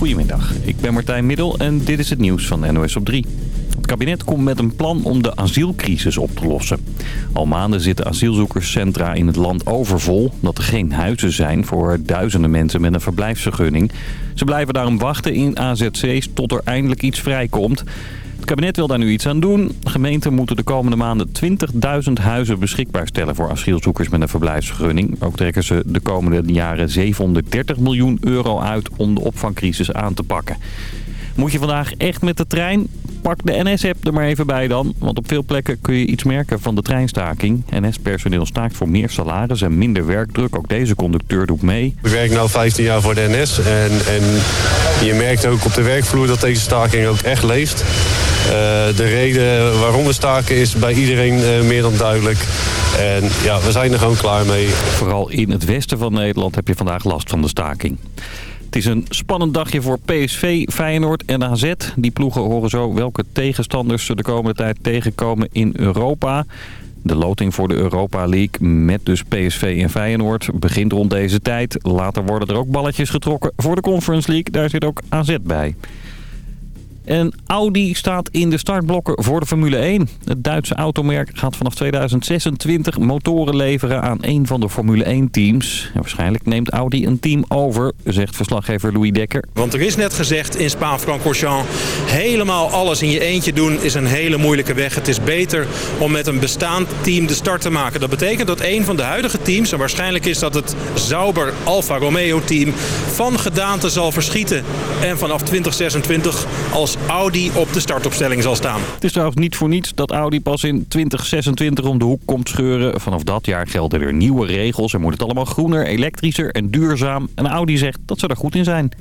Goedemiddag, ik ben Martijn Middel en dit is het nieuws van NOS op 3. Het kabinet komt met een plan om de asielcrisis op te lossen. Al maanden zitten asielzoekerscentra in het land overvol... omdat er geen huizen zijn voor duizenden mensen met een verblijfsvergunning. Ze blijven daarom wachten in AZC's tot er eindelijk iets vrijkomt... Het kabinet wil daar nu iets aan doen. Gemeenten moeten de komende maanden 20.000 huizen beschikbaar stellen voor asielzoekers met een verblijfsvergunning. Ook trekken ze de komende jaren 730 miljoen euro uit om de opvangcrisis aan te pakken. Moet je vandaag echt met de trein? Pak de NS-app er maar even bij dan. Want op veel plekken kun je iets merken van de treinstaking. NS-personeel staakt voor meer salaris en minder werkdruk. Ook deze conducteur doet mee. Ik werk nu 15 jaar voor de NS. En, en je merkt ook op de werkvloer dat deze staking ook echt leeft. Uh, de reden waarom we staken is bij iedereen uh, meer dan duidelijk. En ja, we zijn er gewoon klaar mee. Vooral in het westen van Nederland heb je vandaag last van de staking. Het is een spannend dagje voor PSV, Feyenoord en AZ. Die ploegen horen zo welke tegenstanders ze de komende tijd tegenkomen in Europa. De loting voor de Europa League met dus PSV en Feyenoord begint rond deze tijd. Later worden er ook balletjes getrokken voor de Conference League. Daar zit ook AZ bij. En Audi staat in de startblokken voor de Formule 1. Het Duitse automerk gaat vanaf 2026 motoren leveren aan een van de Formule 1-teams. Waarschijnlijk neemt Audi een team over, zegt verslaggever Louis Dekker. Want er is net gezegd in Spa-Francorchamps... helemaal alles in je eentje doen is een hele moeilijke weg. Het is beter om met een bestaand team de start te maken. Dat betekent dat een van de huidige teams... en waarschijnlijk is dat het Sauber Alfa Romeo team... van gedaante zal verschieten en vanaf 2026 als Audi op de startopstelling zal staan. Het is trouwens niet voor niets dat Audi pas in 2026 om de hoek komt scheuren. Vanaf dat jaar gelden er nieuwe regels en moet het allemaal groener, elektrischer en duurzaam. En Audi zegt dat ze er goed in zijn.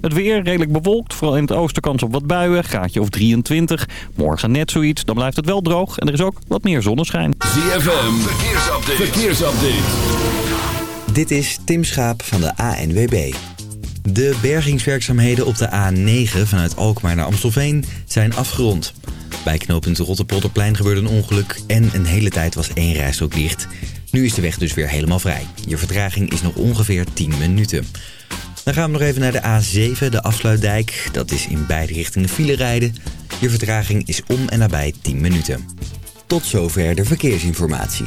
Het weer redelijk bewolkt, vooral in het oosten kans op wat buien, graadje of 23. Morgen net zoiets, dan blijft het wel droog en er is ook wat meer zonneschijn. ZFM, verkeersupdate. verkeersupdate. Dit is Tim Schaap van de ANWB. De bergingswerkzaamheden op de A9 vanuit Alkmaar naar Amstelveen zijn afgerond. Bij knooppunt Rotterpolderplein gebeurde een ongeluk en een hele tijd was één rijstrook dicht. Nu is de weg dus weer helemaal vrij. Je vertraging is nog ongeveer 10 minuten. Dan gaan we nog even naar de A7, de afsluitdijk. Dat is in beide richtingen file rijden. Je vertraging is om en nabij 10 minuten. Tot zover de verkeersinformatie.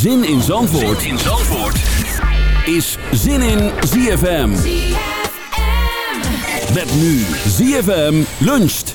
Zin in Zandvoort, zin in Zandvoort. is Zin in ZFM. ZFM. Met nu ZFM luncht.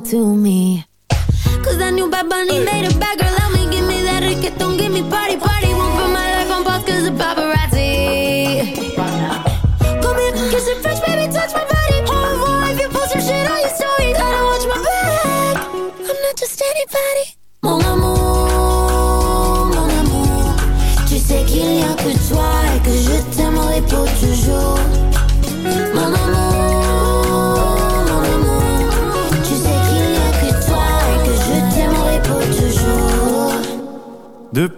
To me. Cause that new Bad Bunny made a bad girl out me. Give me that don't give me party, party.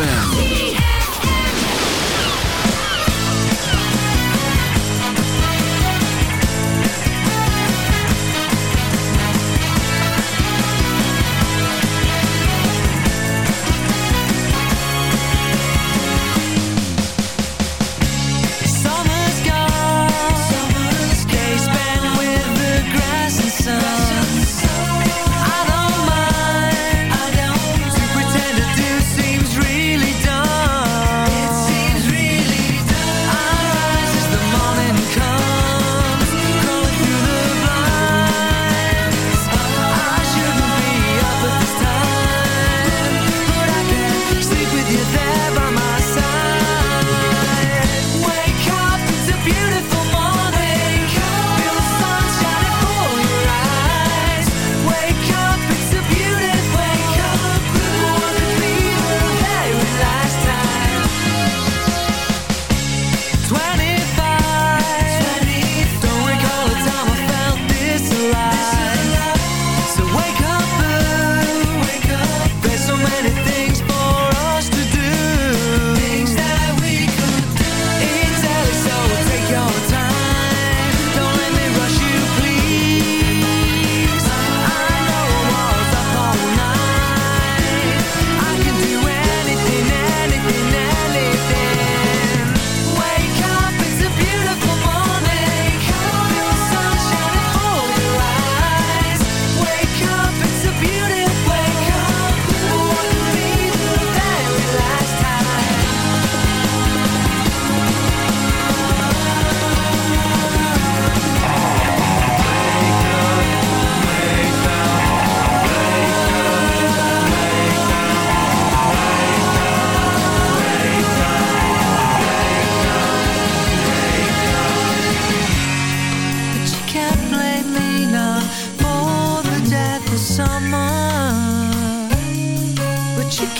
ZFM.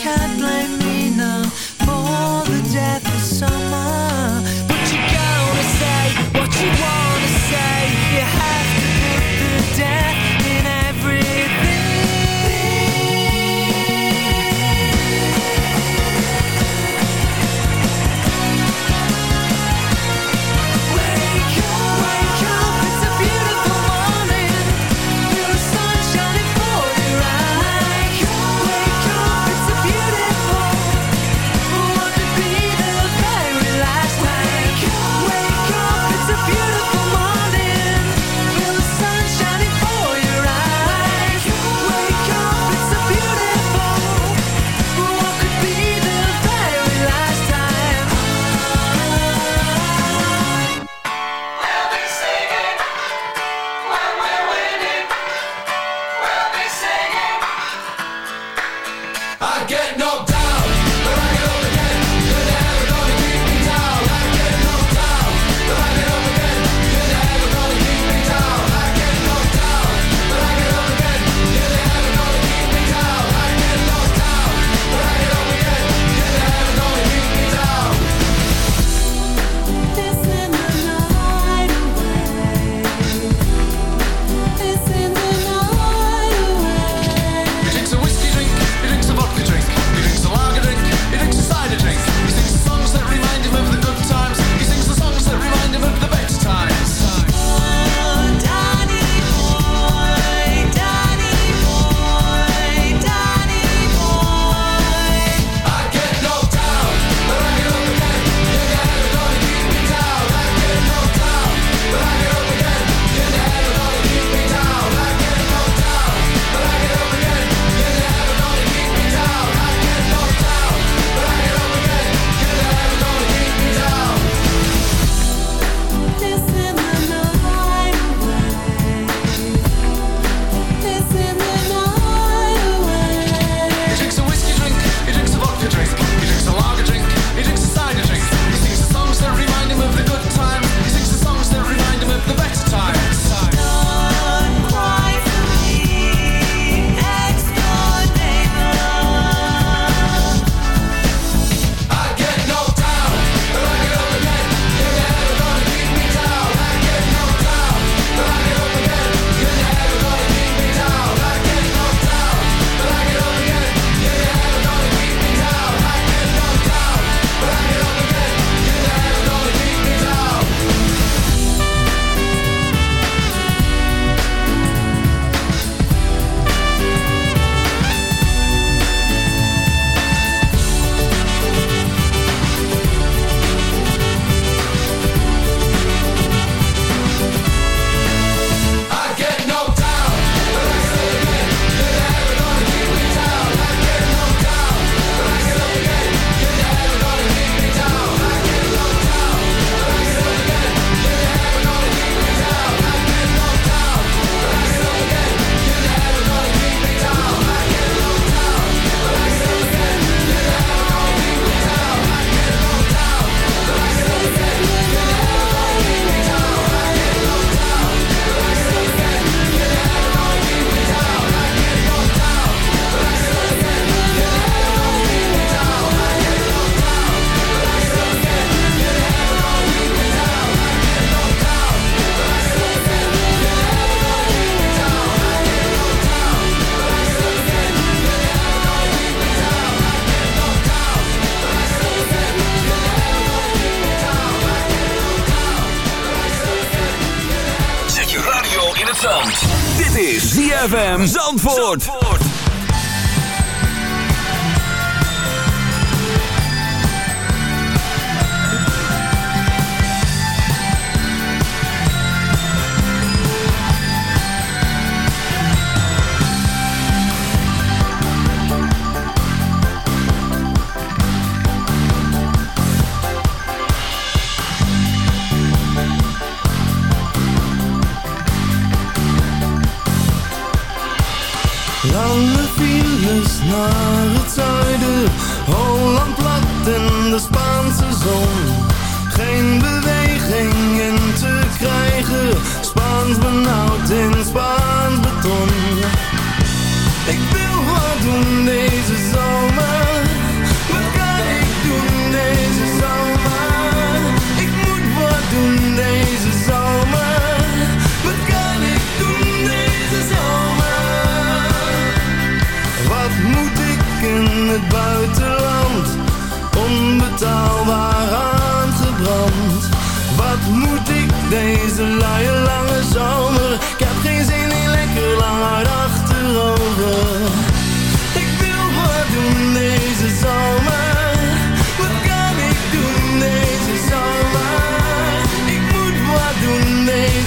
can't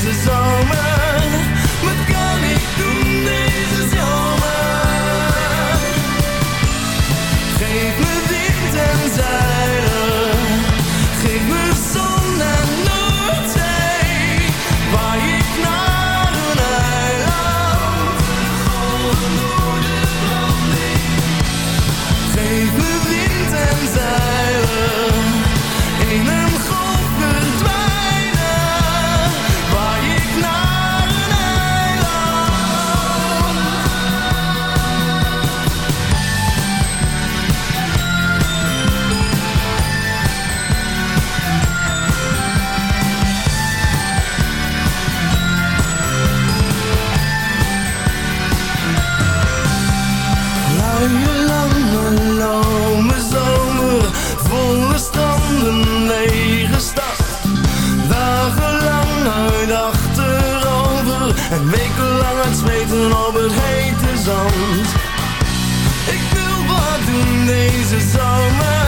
doen deze doen deze zomer,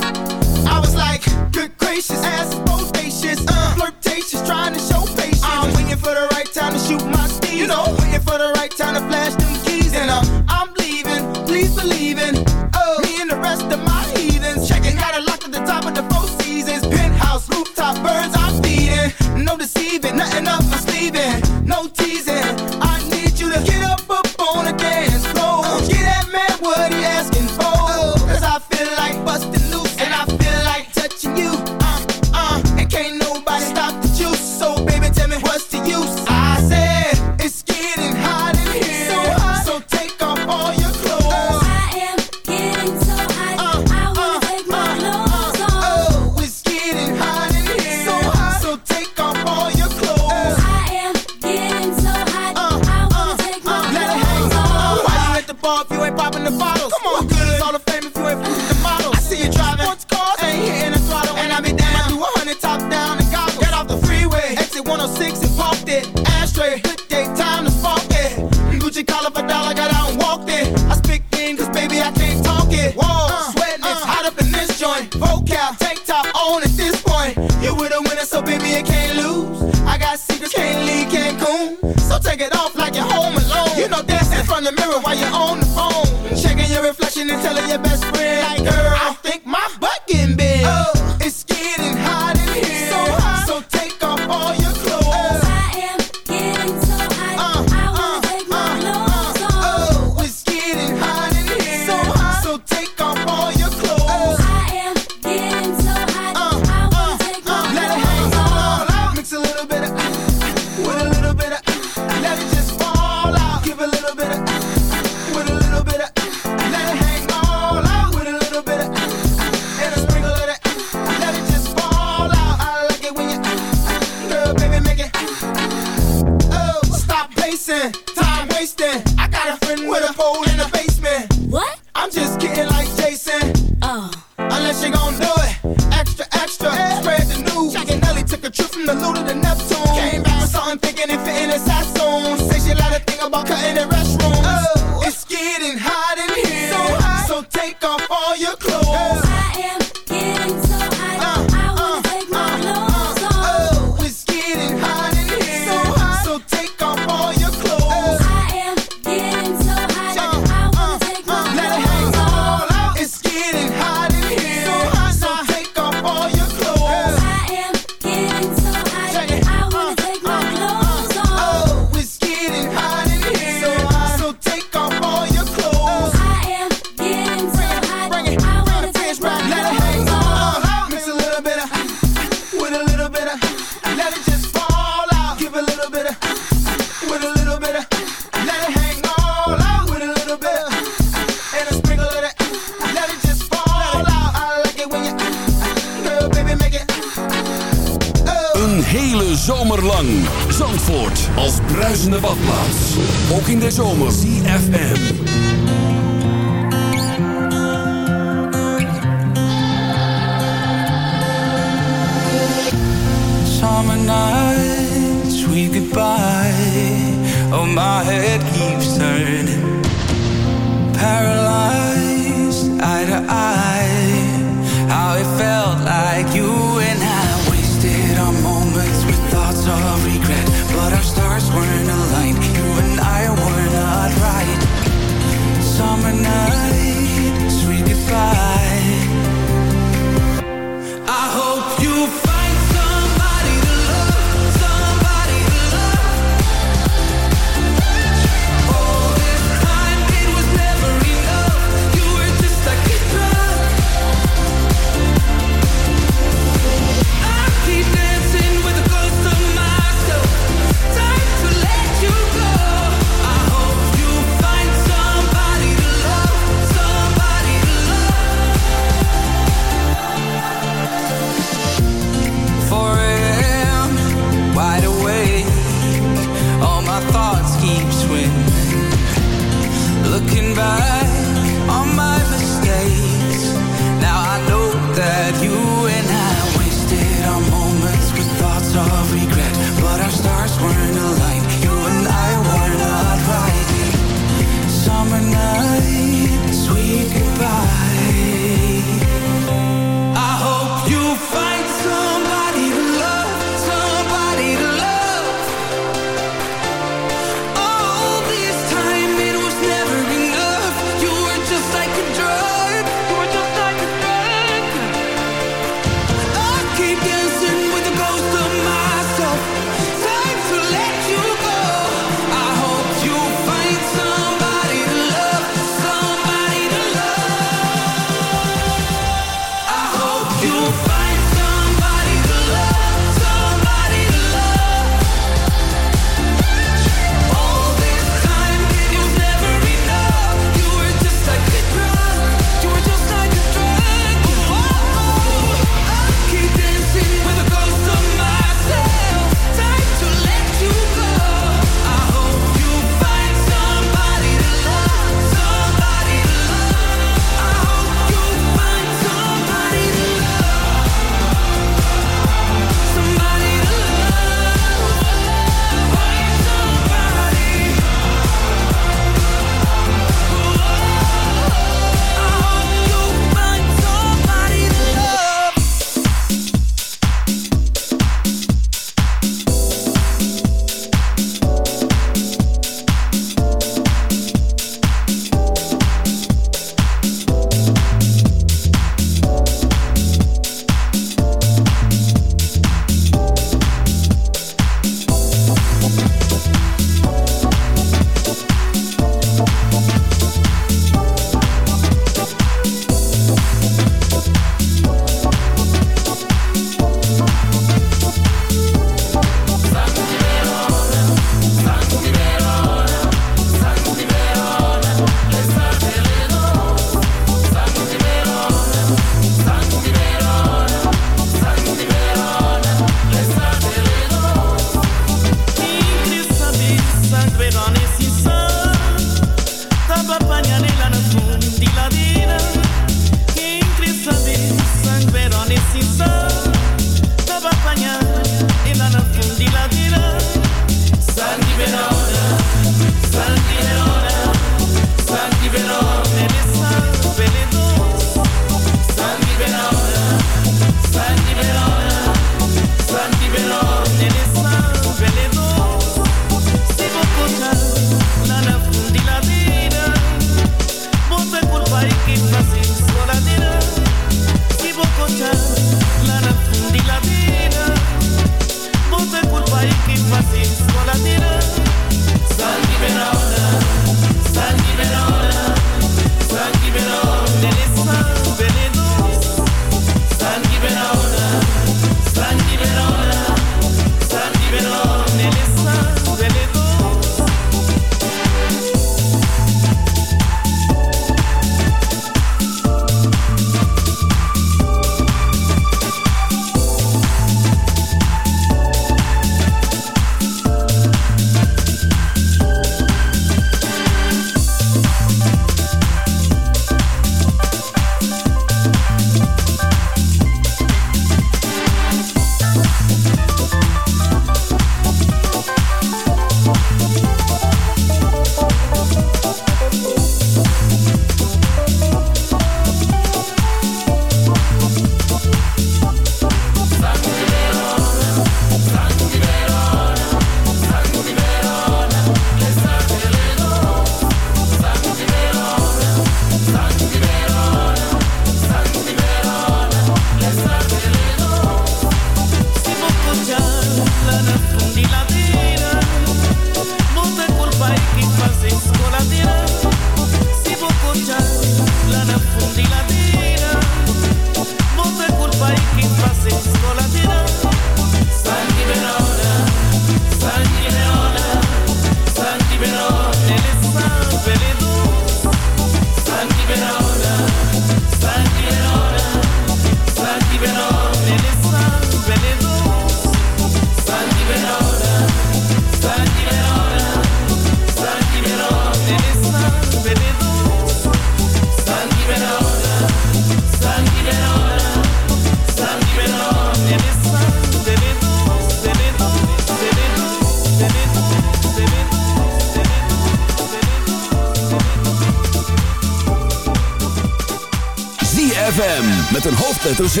hoofdletter Z.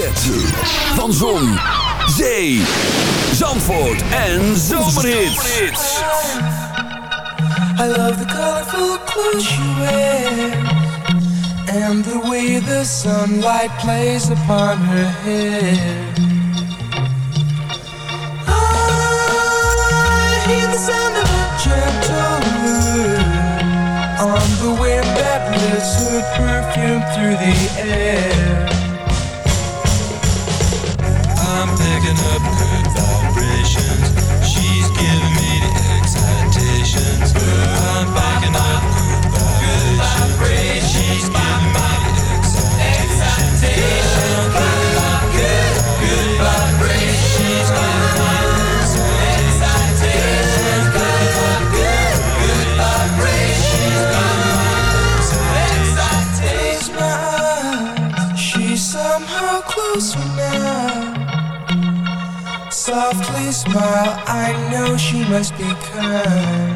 Van Zon, Zee, Zandvoort en Zomerhits. I love the colorful clothes she wears And the way the sunlight plays upon her hair. I hear the sound of a gentle moon. On the wind that lifts her perfume through the air. must be kind.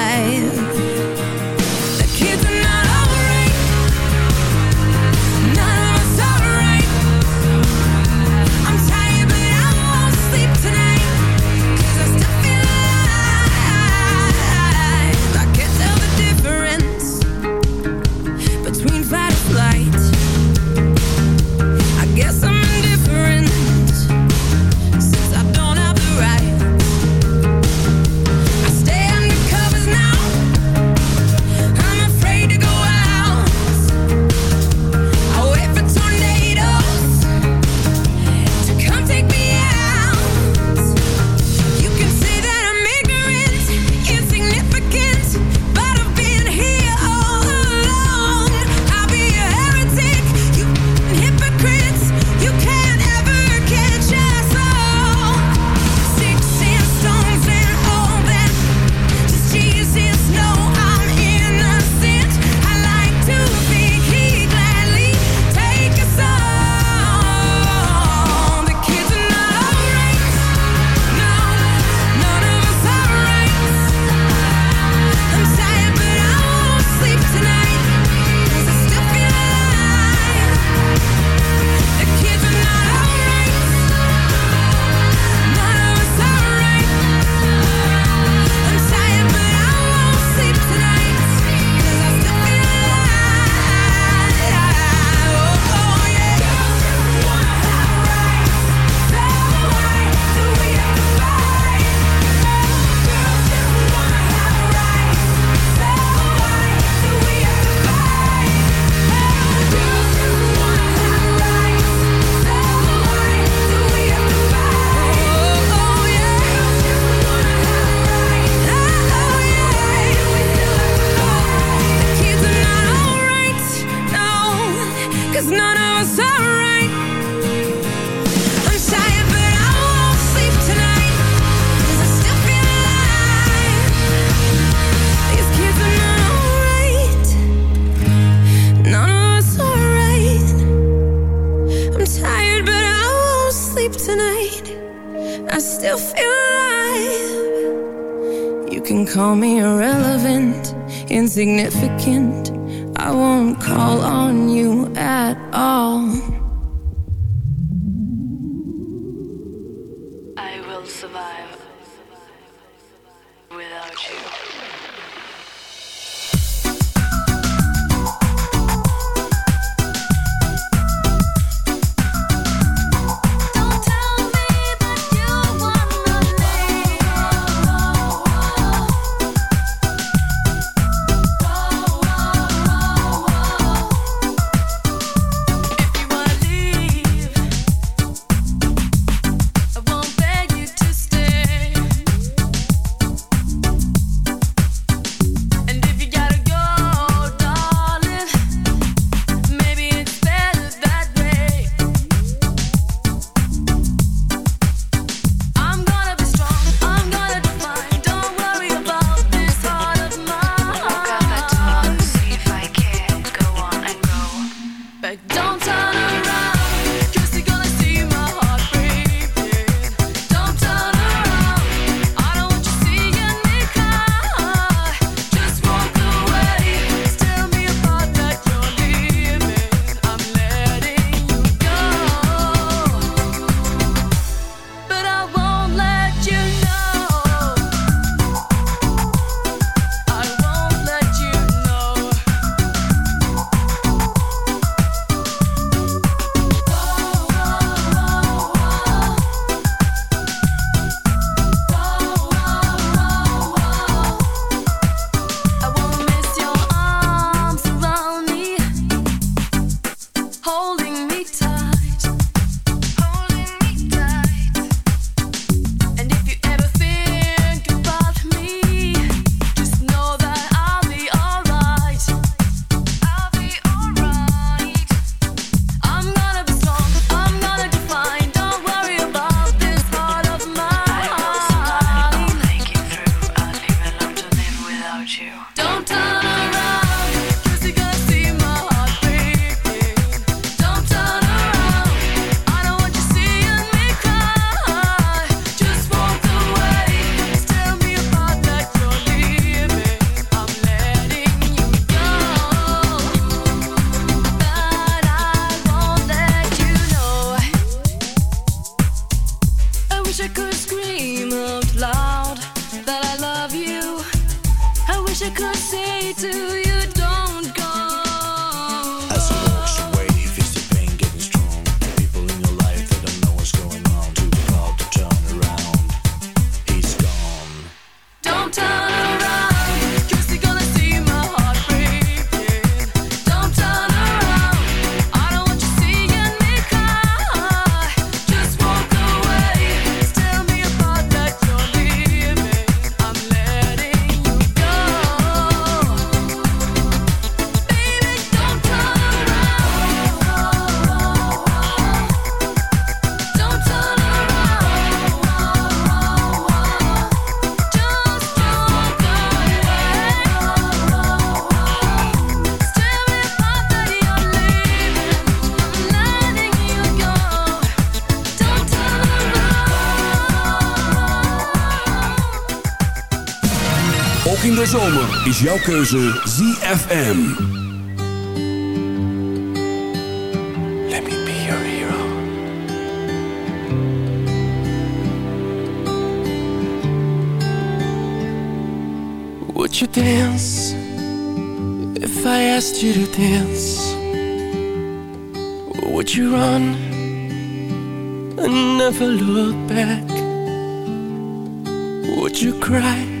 De zomer is jouw keuze ZFM. Let me be your hero. Would you dance if I asked you to dance? Would you run and never look back? Would you cry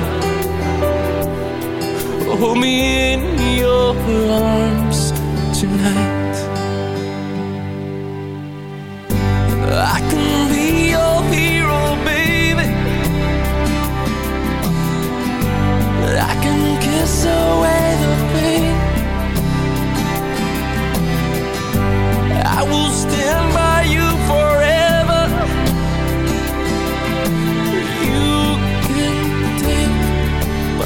Hold me in your arms tonight. I can be your hero, baby. I can kiss away the pain. I will stand by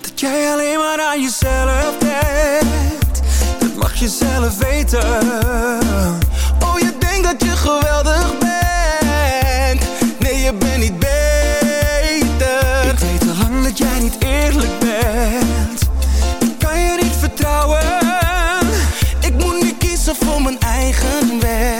Dat jij alleen maar aan jezelf denkt, dat mag je zelf weten. Oh, je denkt dat je geweldig bent. Nee, je bent niet beter. Ik weet al lang dat jij niet eerlijk bent. Ik kan je niet vertrouwen. Ik moet nu kiezen voor mijn eigen weg.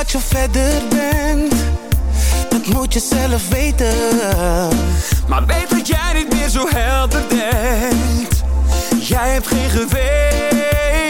dat je verder bent. Dat moet je zelf weten. Maar weet dat jij niet meer zo helder denkt. Jij hebt geen geweten.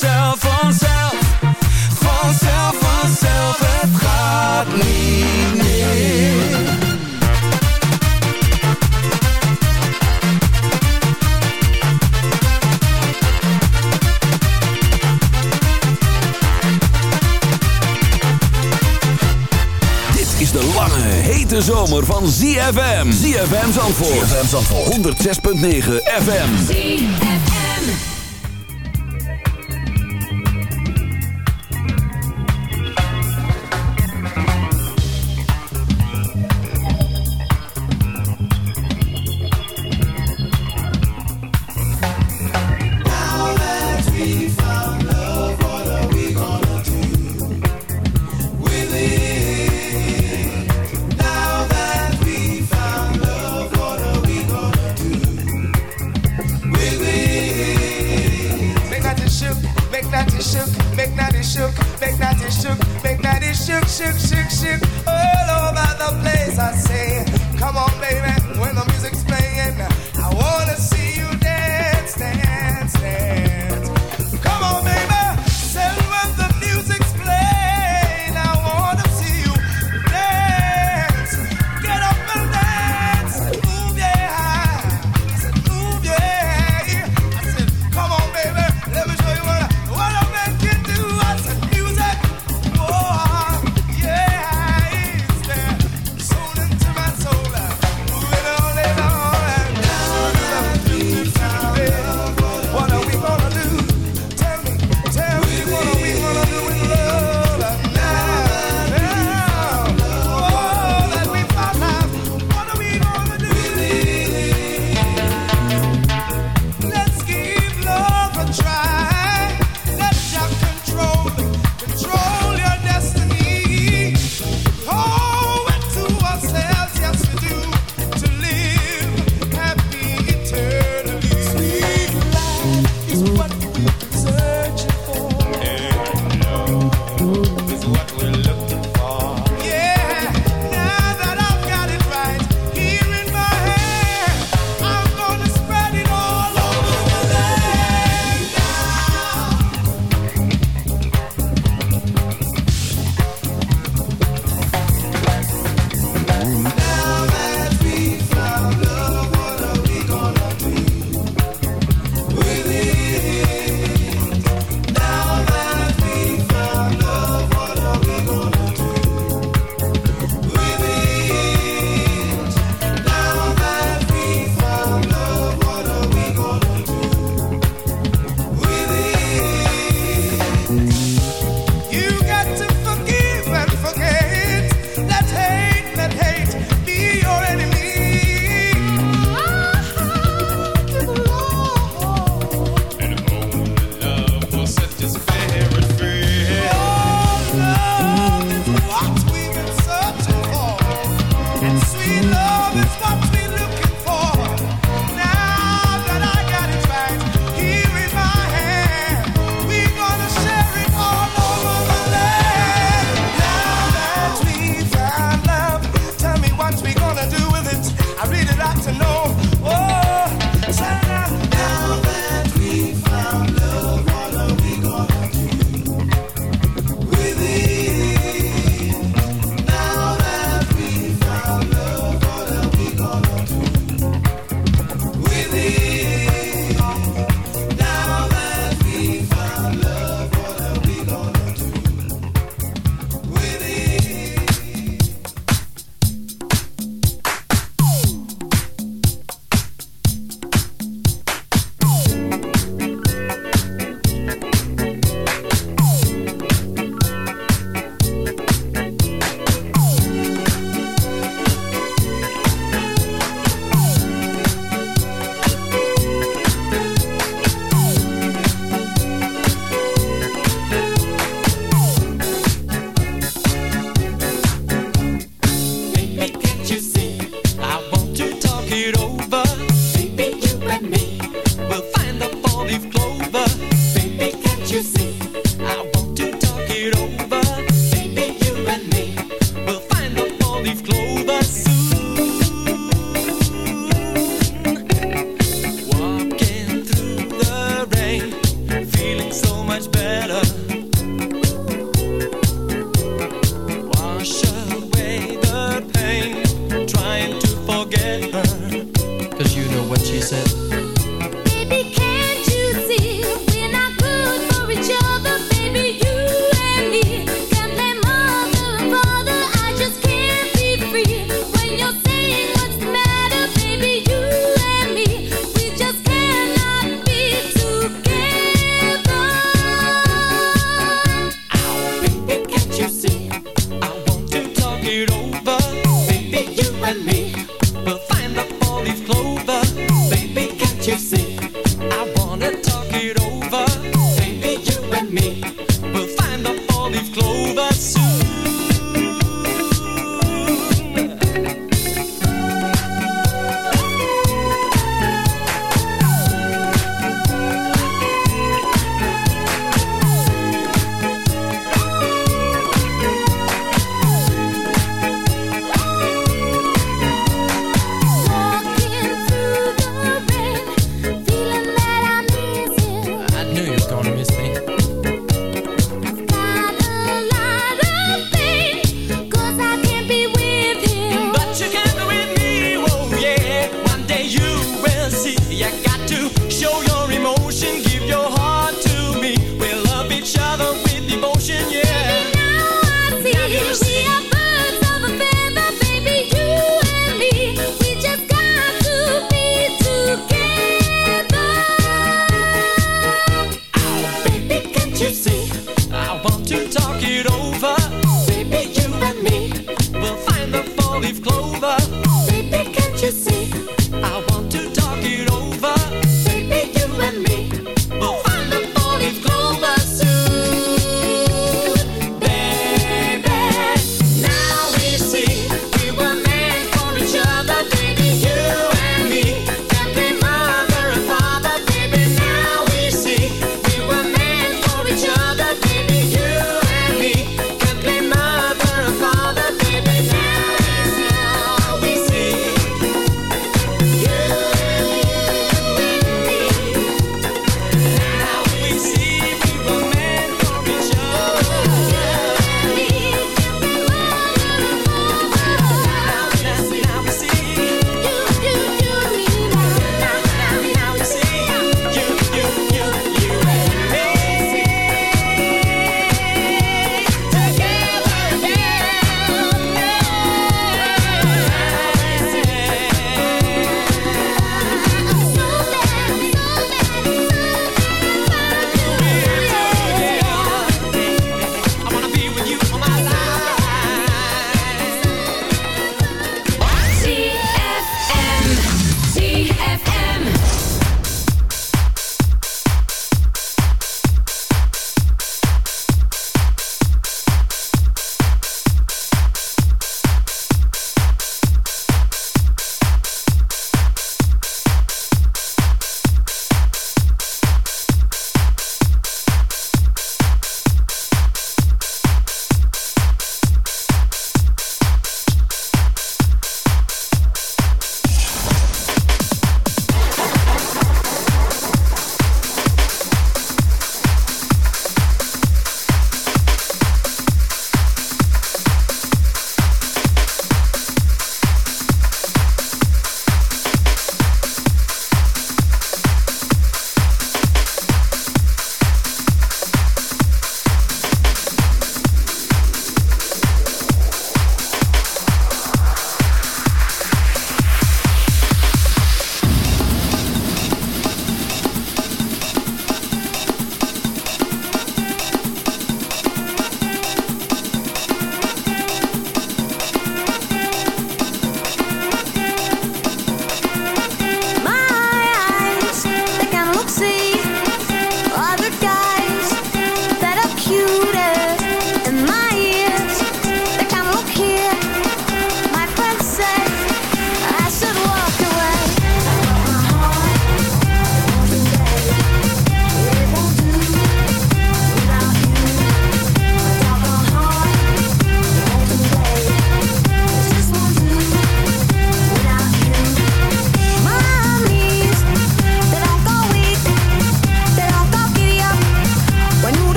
Vanzelf, vanzelf, vanzelf. Vanzelf, het gaat niet meer. Is de lange, hete zomer van ZFM. ZFM Zandvoort. ZFM Zandvoort. 106.9 FM. Now